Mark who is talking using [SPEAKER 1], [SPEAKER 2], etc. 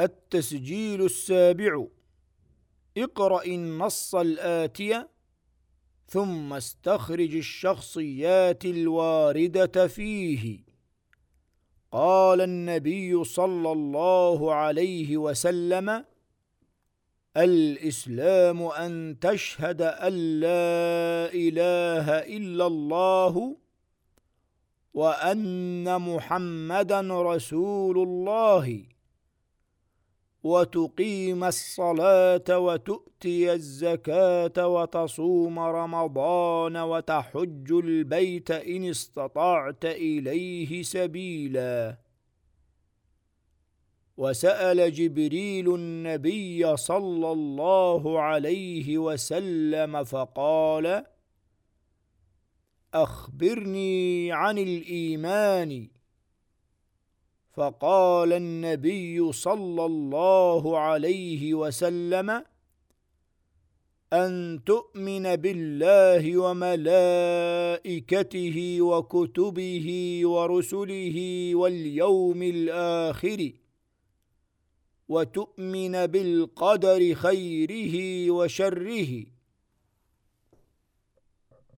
[SPEAKER 1] التسجيل السابع. اقرأ النص الآتية ثم استخرج الشخصيات الواردة فيه. قال النبي صلى الله عليه وسلم الإسلام أن تشهد أن لا إله إلا الله وأن محمدا رسول الله. وتقيم الصلاة وتؤتي الزكاة وتصوم رمضان وتحج البيت إن استطعت إليه سبيلا. وسأل جبريل النبي صلى الله عليه وسلم فقال أخبرني عن الإيمان. فقال النبي صلى الله عليه وسلم أن تؤمن بالله وملائكته وكتبه ورسله واليوم الآخر وتؤمن بالقدر خيره وشره.